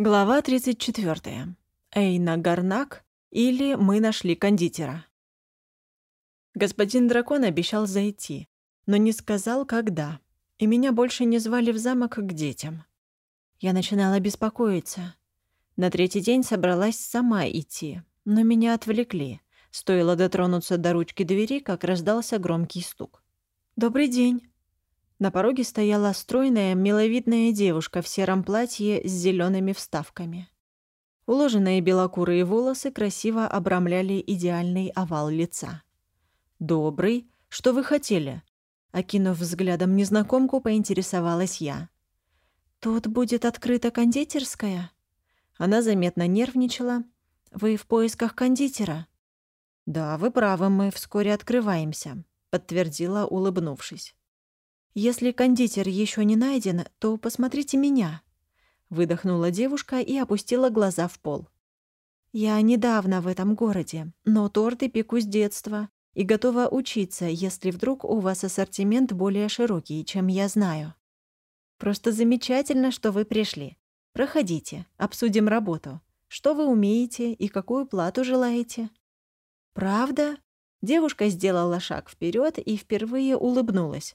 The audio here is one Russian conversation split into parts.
Глава 34. Эйна Гарнак или «Мы нашли кондитера». Господин дракон обещал зайти, но не сказал, когда, и меня больше не звали в замок к детям. Я начинала беспокоиться. На третий день собралась сама идти, но меня отвлекли. Стоило дотронуться до ручки двери, как раздался громкий стук. «Добрый день!» На пороге стояла стройная, миловидная девушка в сером платье с зелеными вставками. Уложенные белокурые волосы красиво обрамляли идеальный овал лица. «Добрый, что вы хотели?» Окинув взглядом незнакомку, поинтересовалась я. «Тут будет открыта кондитерская?» Она заметно нервничала. «Вы в поисках кондитера?» «Да, вы правы, мы вскоре открываемся», — подтвердила, улыбнувшись. Если кондитер еще не найден, то посмотрите меня. Выдохнула девушка и опустила глаза в пол. Я недавно в этом городе, но торты пеку с детства и готова учиться, если вдруг у вас ассортимент более широкий, чем я знаю. Просто замечательно, что вы пришли. Проходите, обсудим работу. Что вы умеете и какую плату желаете? Правда? Девушка сделала шаг вперед и впервые улыбнулась,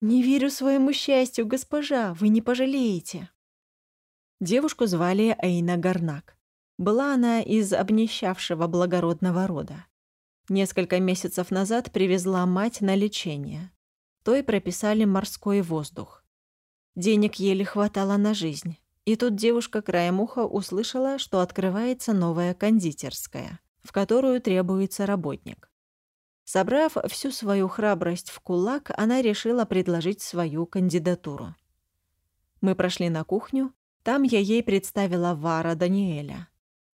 «Не верю своему счастью, госпожа, вы не пожалеете». Девушку звали Эйна Гарнак. Была она из обнищавшего благородного рода. Несколько месяцев назад привезла мать на лечение. Той прописали морской воздух. Денег еле хватало на жизнь. И тут девушка краем уха услышала, что открывается новая кондитерская, в которую требуется работник. Собрав всю свою храбрость в кулак, она решила предложить свою кандидатуру. Мы прошли на кухню, там я ей представила Вара Даниэля.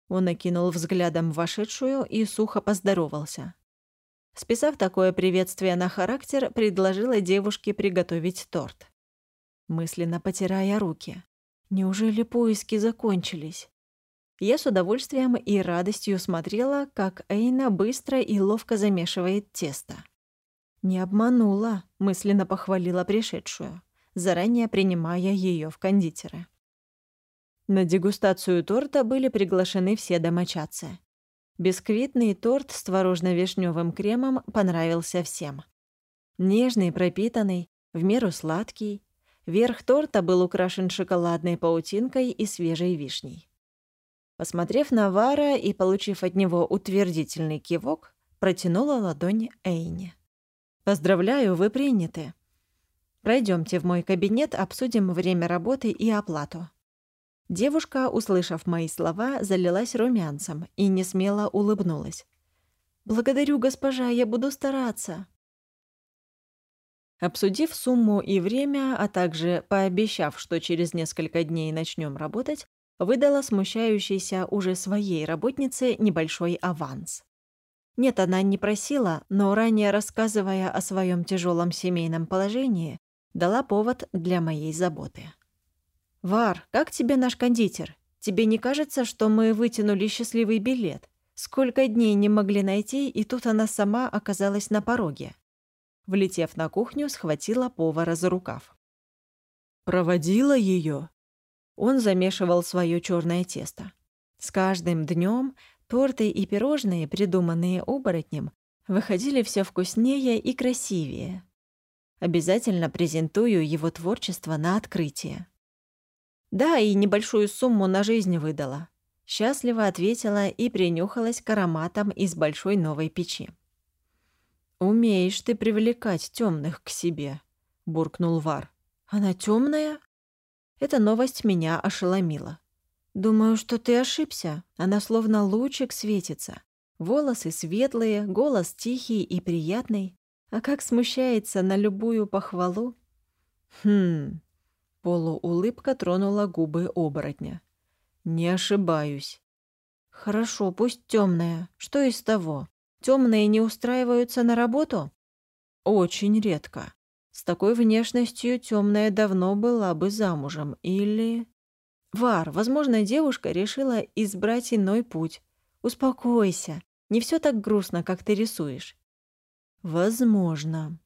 Он окинул взглядом вошедшую и сухо поздоровался. Списав такое приветствие на характер, предложила девушке приготовить торт. Мысленно потирая руки. Неужели поиски закончились? Я с удовольствием и радостью смотрела, как Эйна быстро и ловко замешивает тесто. «Не обманула», — мысленно похвалила пришедшую, заранее принимая ее в кондитеры. На дегустацию торта были приглашены все домочадцы. Бисквитный торт с творожно-вишневым кремом понравился всем. Нежный, пропитанный, в меру сладкий. Верх торта был украшен шоколадной паутинкой и свежей вишней. Посмотрев на Вара и получив от него утвердительный кивок, протянула ладонь Эйне. «Поздравляю, вы приняты. Пройдемте в мой кабинет, обсудим время работы и оплату». Девушка, услышав мои слова, залилась румянцем и несмело улыбнулась. «Благодарю, госпожа, я буду стараться». Обсудив сумму и время, а также пообещав, что через несколько дней начнем работать, выдала смущающейся уже своей работнице небольшой аванс. Нет, она не просила, но ранее рассказывая о своем тяжелом семейном положении, дала повод для моей заботы. «Вар, как тебе наш кондитер? Тебе не кажется, что мы вытянули счастливый билет? Сколько дней не могли найти, и тут она сама оказалась на пороге?» Влетев на кухню, схватила повара за рукав. «Проводила ее? Он замешивал свое черное тесто. С каждым днем торты и пирожные, придуманные оборотнем, выходили все вкуснее и красивее. Обязательно презентую его творчество на открытие. Да, и небольшую сумму на жизнь выдала. Счастливо ответила и принюхалась к ароматам из большой новой печи. «Умеешь ты привлекать темных к себе», — буркнул Вар. «Она темная? Эта новость меня ошеломила. «Думаю, что ты ошибся. Она словно лучик светится. Волосы светлые, голос тихий и приятный. А как смущается на любую похвалу?» «Хм...» Полуулыбка тронула губы оборотня. «Не ошибаюсь». «Хорошо, пусть темная. Что из того? Темные не устраиваются на работу?» «Очень редко. С такой внешностью темная давно была бы замужем. Или... Вар, возможно, девушка решила избрать иной путь. Успокойся. Не все так грустно, как ты рисуешь. Возможно.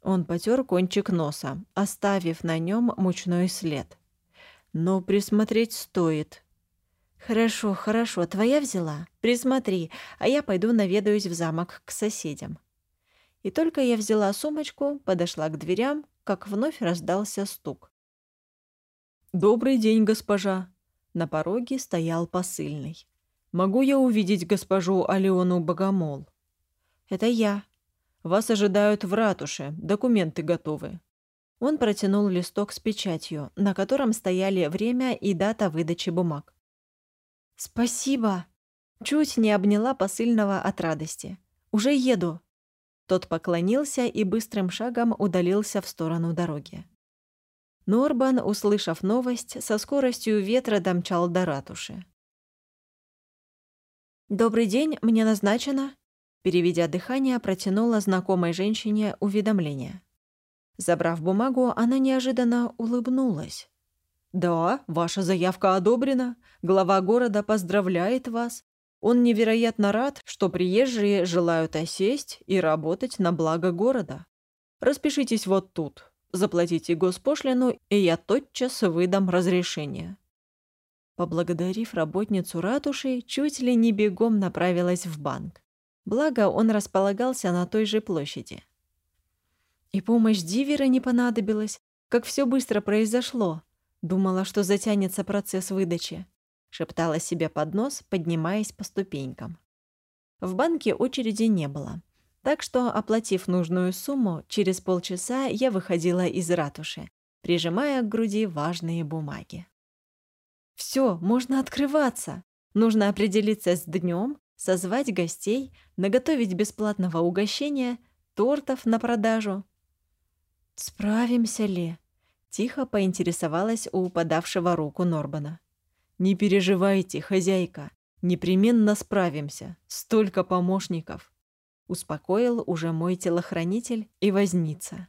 Он потер кончик носа, оставив на нем мучной след. Но присмотреть стоит. «Хорошо, хорошо, твоя взяла? Присмотри, а я пойду наведаюсь в замок к соседям». И только я взяла сумочку, подошла к дверям, как вновь раздался стук. «Добрый день, госпожа!» На пороге стоял посыльный. «Могу я увидеть госпожу Алеону Богомол?» «Это я». «Вас ожидают в ратуше. Документы готовы». Он протянул листок с печатью, на котором стояли время и дата выдачи бумаг. «Спасибо!» Чуть не обняла посыльного от радости. «Уже еду!» Тот поклонился и быстрым шагом удалился в сторону дороги. Норбан, услышав новость, со скоростью ветра домчал до ратуши. «Добрый день, мне назначено», переведя дыхание, протянула знакомой женщине уведомление. Забрав бумагу, она неожиданно улыбнулась. «Да, ваша заявка одобрена. Глава города поздравляет вас. Он невероятно рад, что приезжие желают осесть и работать на благо города. Распишитесь вот тут, заплатите госпошлину, и я тотчас выдам разрешение». Поблагодарив работницу ратуши, чуть ли не бегом направилась в банк. Благо, он располагался на той же площади. И помощь Дивера не понадобилась, как все быстро произошло. Думала, что затянется процесс выдачи шептала себе под нос, поднимаясь по ступенькам. В банке очереди не было, так что, оплатив нужную сумму, через полчаса я выходила из ратуши, прижимая к груди важные бумаги. Все, можно открываться. Нужно определиться с днем, созвать гостей, наготовить бесплатного угощения, тортов на продажу. «Справимся ли?» — тихо поинтересовалась у подавшего руку Норбана. «Не переживайте, хозяйка, непременно справимся. Столько помощников!» Успокоил уже мой телохранитель и возница.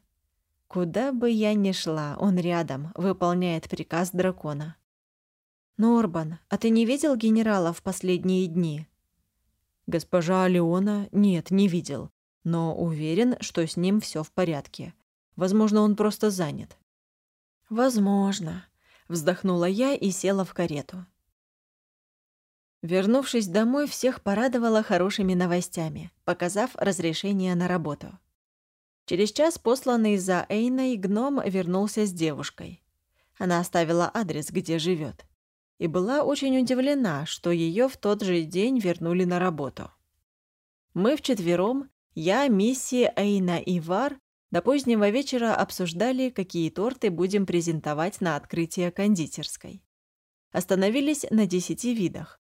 Куда бы я ни шла, он рядом, выполняет приказ дракона. «Норбан, а ты не видел генерала в последние дни?» «Госпожа Алеона? Нет, не видел. Но уверен, что с ним все в порядке. Возможно, он просто занят». «Возможно. Вздохнула я и села в карету. Вернувшись домой, всех порадовала хорошими новостями, показав разрешение на работу. Через час посланный за Эйной гном вернулся с девушкой. Она оставила адрес, где живет, и была очень удивлена, что ее в тот же день вернули на работу. Мы вчетвером, я, Мисси, Эйна и Вар, до позднего вечера обсуждали, какие торты будем презентовать на открытие кондитерской. Остановились на десяти видах.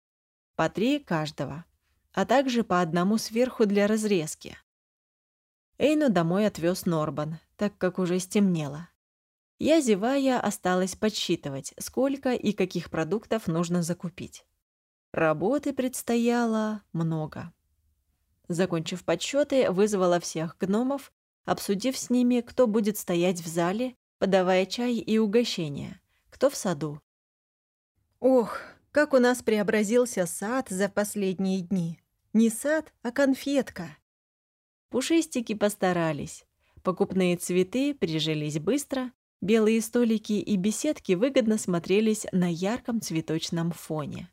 По три каждого. А также по одному сверху для разрезки. Эйну домой отвез Норбан, так как уже стемнело. Я, зевая, осталась подсчитывать, сколько и каких продуктов нужно закупить. Работы предстояло много. Закончив подсчеты, вызвала всех гномов обсудив с ними, кто будет стоять в зале, подавая чай и угощения, кто в саду. Ох, как у нас преобразился сад за последние дни. Не сад, а конфетка. Пушистики постарались. Покупные цветы прижились быстро, белые столики и беседки выгодно смотрелись на ярком цветочном фоне.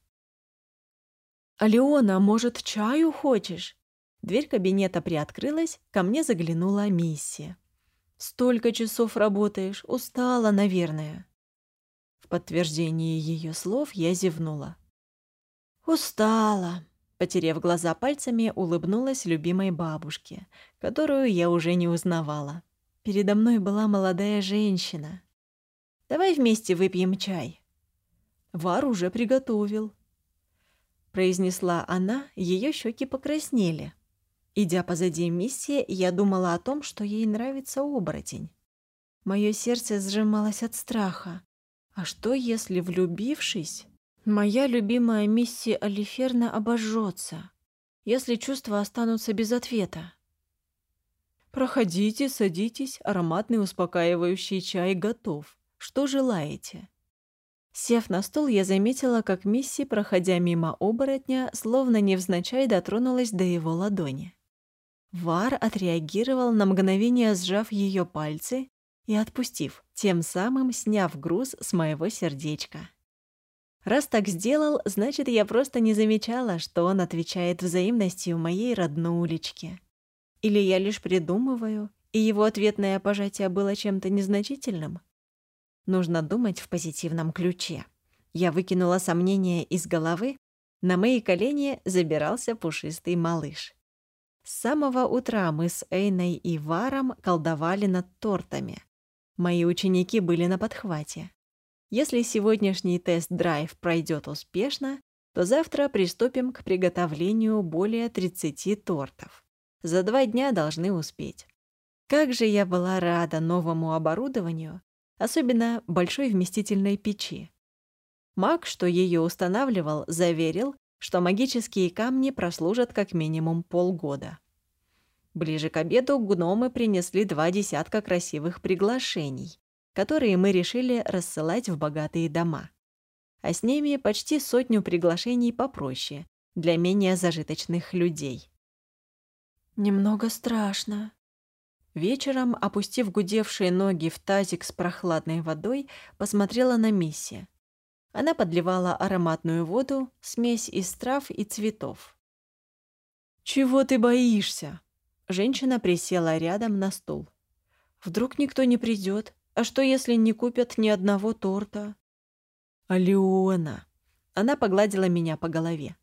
«Алеона, может, чаю хочешь?» Дверь кабинета приоткрылась, ко мне заглянула Мисси. «Столько часов работаешь, устала, наверное». В подтверждении ее слов я зевнула. «Устала», — потерев глаза пальцами, улыбнулась любимой бабушке, которую я уже не узнавала. Передо мной была молодая женщина. «Давай вместе выпьем чай». «Вар уже приготовил», — произнесла она, ее щеки покраснели. Идя позади миссии, я думала о том, что ей нравится оборотень. Мое сердце сжималось от страха. А что, если, влюбившись, моя любимая миссия Алиферна обожжется, если чувства останутся без ответа? «Проходите, садитесь, ароматный успокаивающий чай готов. Что желаете?» Сев на стул, я заметила, как Мисси, проходя мимо оборотня, словно невзначай дотронулась до его ладони. Вар отреагировал на мгновение, сжав ее пальцы и отпустив, тем самым сняв груз с моего сердечка. Раз так сделал, значит, я просто не замечала, что он отвечает взаимностью моей роднулечке. Или я лишь придумываю, и его ответное пожатие было чем-то незначительным? Нужно думать в позитивном ключе. Я выкинула сомнения из головы, на мои колени забирался пушистый малыш. С самого утра мы с Эйной и Варом колдовали над тортами. Мои ученики были на подхвате. Если сегодняшний тест-драйв пройдет успешно, то завтра приступим к приготовлению более 30 тортов. За два дня должны успеть. Как же я была рада новому оборудованию, особенно большой вместительной печи. Маг, что ее устанавливал, заверил, что магические камни прослужат как минимум полгода. Ближе к обеду гномы принесли два десятка красивых приглашений, которые мы решили рассылать в богатые дома. А с ними почти сотню приглашений попроще, для менее зажиточных людей. «Немного страшно». Вечером, опустив гудевшие ноги в тазик с прохладной водой, посмотрела на Мисси. Она подливала ароматную воду, смесь из трав и цветов. «Чего ты боишься?» Женщина присела рядом на стул. «Вдруг никто не придет? А что, если не купят ни одного торта? Алиона. Она погладила меня по голове.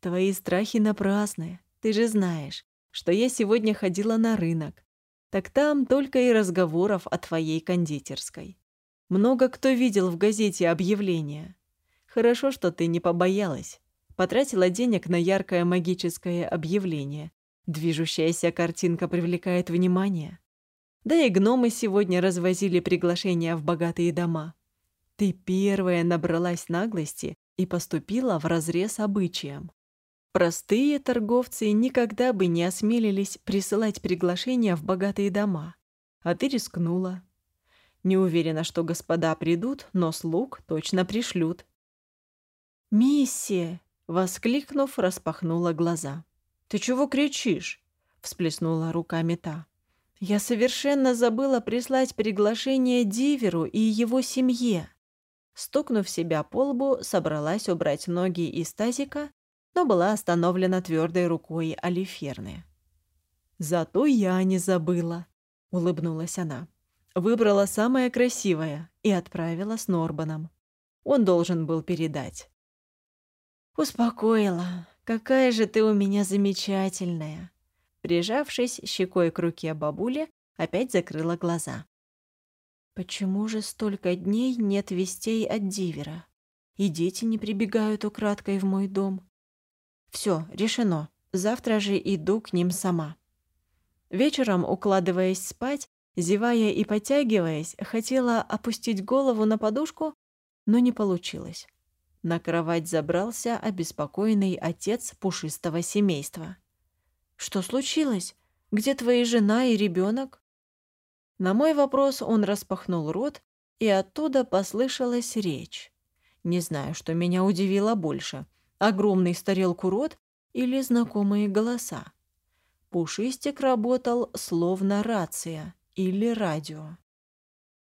Твои страхи напрасны. Ты же знаешь, что я сегодня ходила на рынок. Так там только и разговоров о твоей кондитерской. Много кто видел в газете объявление. Хорошо, что ты не побоялась. Потратила денег на яркое магическое объявление. Движущаяся картинка привлекает внимание. Да и гномы сегодня развозили приглашения в богатые дома. Ты первая набралась наглости и поступила в разрез обычаям. Простые торговцы никогда бы не осмелились присылать приглашения в богатые дома. А ты рискнула. Не уверена, что господа придут, но слуг точно пришлют. «Миссия!» — воскликнув, распахнула глаза. «Ты чего кричишь?» — всплеснула руками та. Я совершенно забыла прислать приглашение Диверу и его семье. Стукнув себя по лбу, собралась убрать ноги из тазика, но была остановлена твердой рукой Алиферны. «Зато я не забыла», — улыбнулась она. Выбрала самое красивое и отправила с Норбаном. Он должен был передать. «Успокоила. Какая же ты у меня замечательная!» Прижавшись щекой к руке бабули, опять закрыла глаза. «Почему же столько дней нет вестей от Дивера? И дети не прибегают украдкой в мой дом?» «Все, решено. Завтра же иду к ним сама». Вечером, укладываясь спать, зевая и потягиваясь, хотела опустить голову на подушку, но не получилось. На кровать забрался обеспокоенный отец пушистого семейства. Что случилось? Где твои жена и ребенок? На мой вопрос он распахнул рот, и оттуда послышалась речь. Не знаю, что меня удивило больше. Огромный с тарелку рот или знакомые голоса. Пушистик работал словно рация или радио.